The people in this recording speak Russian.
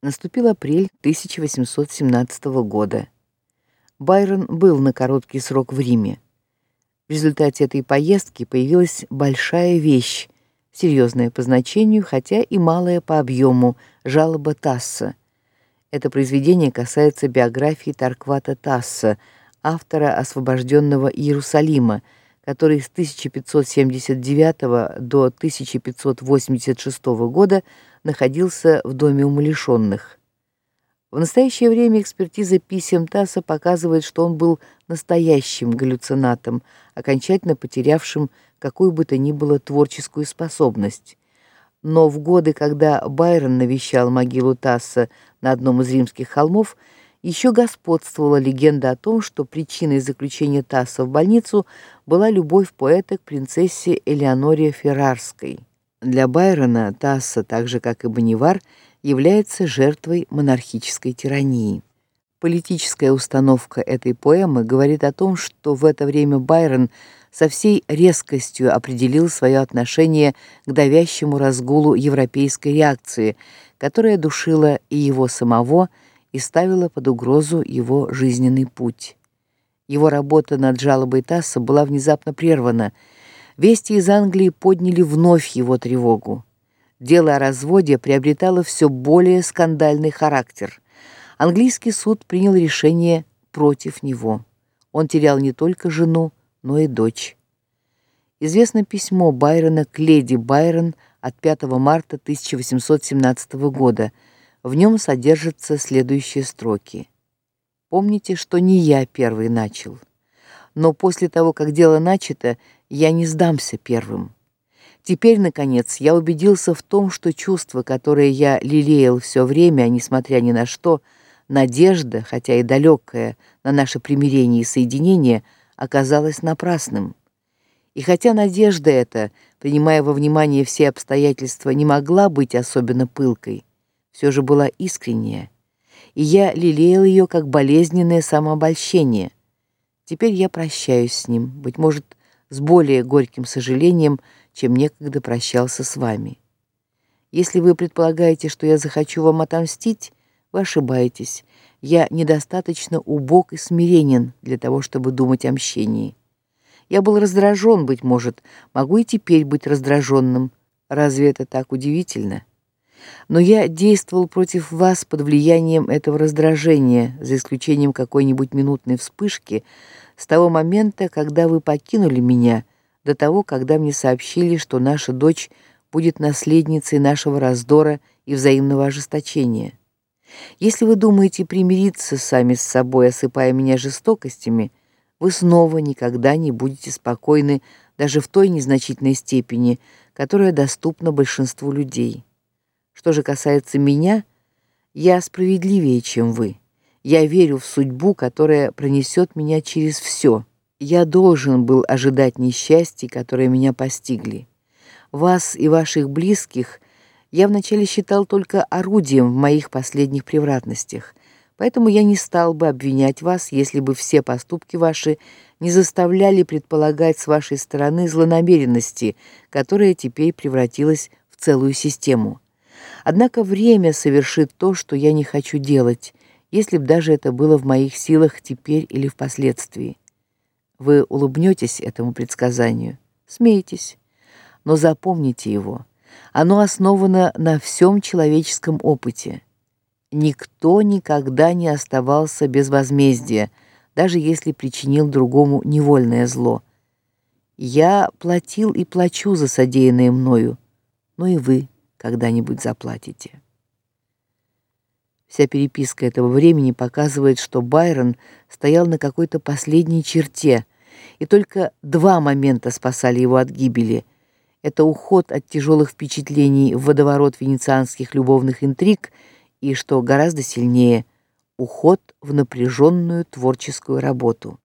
Наступил апрель 1817 года. Байрон был на короткий срок в Риме. В результате этой поездки появилась большая вещь, серьезная по значению, хотя и малая по объему, жалоба Тасса. Это произведение касается биографии Тарквата Тасса, автора освобожденного Иерусалима, который с 1579 до 1586 года находился в доме умалишенных. В настоящее время экспертиза писем Тасса показывает, что он был настоящим галлюцинатом, окончательно потерявшим какую бы то ни было творческую способность. Но в годы, когда Байрон навещал могилу Тасса на одном из римских холмов, еще господствовала легенда о том, что причиной заключения Тасса в больницу была любовь поэта к принцессе Элеоноре Феррарской. Для Байрона Тасса, так же как и Бонивар, является жертвой монархической тирании. Политическая установка этой поэмы говорит о том, что в это время Байрон со всей резкостью определил свое отношение к давящему разгулу европейской реакции, которая душила и его самого, и ставила под угрозу его жизненный путь. Его работа над жалобой Тасса была внезапно прервана. Вести из Англии подняли вновь его тревогу. Дело о разводе приобретало все более скандальный характер. Английский суд принял решение против него. Он терял не только жену, но и дочь. Известно письмо Байрона к леди Байрон от 5 марта 1817 года – в нем содержатся следующие строки. Помните, что не я первый начал. Но после того, как дело начато, я не сдамся первым. Теперь наконец я убедился в том, что чувство, которое я лелеял все время, несмотря ни на что, надежда, хотя и далекая, на наше примирение и соединение, оказалась напрасным. И хотя надежда эта, принимая во внимание все обстоятельства, не могла быть особенно пылкой, все же была искренняя, и я лелеял ее как болезненное самообольщение. Теперь я прощаюсь с ним, быть может, с более горьким сожалением, чем некогда прощался с вами. Если вы предполагаете, что я захочу вам отомстить, вы ошибаетесь. Я недостаточно убог и смиренен для того, чтобы думать о мщении. Я был раздражен, быть может, могу и теперь быть раздраженным. Разве это так удивительно? Но я действовал против вас под влиянием этого раздражения, за исключением какой-нибудь минутной вспышки, с того момента, когда вы покинули меня, до того, когда мне сообщили, что наша дочь будет наследницей нашего раздора и взаимного ожесточения. Если вы думаете примириться сами с собой, осыпая меня жестокостями, вы снова никогда не будете спокойны даже в той незначительной степени, которая доступна большинству людей. Что же касается меня, я справедливее, чем вы. Я верю в судьбу, которая пронесет меня через все. Я должен был ожидать несчастий, которые меня постигли. Вас и ваших близких я вначале считал только орудием в моих последних превратностях. Поэтому я не стал бы обвинять вас, если бы все поступки ваши не заставляли предполагать с вашей стороны злонамеренности, которая теперь превратилась в целую систему. Однако время совершит то, что я не хочу делать, если б даже это было в моих силах теперь или впоследствии. Вы улыбнетесь этому предсказанию, смеетесь, но запомните его. Оно основано на всем человеческом опыте. Никто никогда не оставался без возмездия, даже если причинил другому невольное зло. Я платил и плачу за содеянное мною, но и вы когда-нибудь заплатите. Вся переписка этого времени показывает, что Байрон стоял на какой-то последней черте, и только два момента спасали его от гибели. Это уход от тяжелых впечатлений в водоворот венецианских любовных интриг и, что гораздо сильнее, уход в напряженную творческую работу.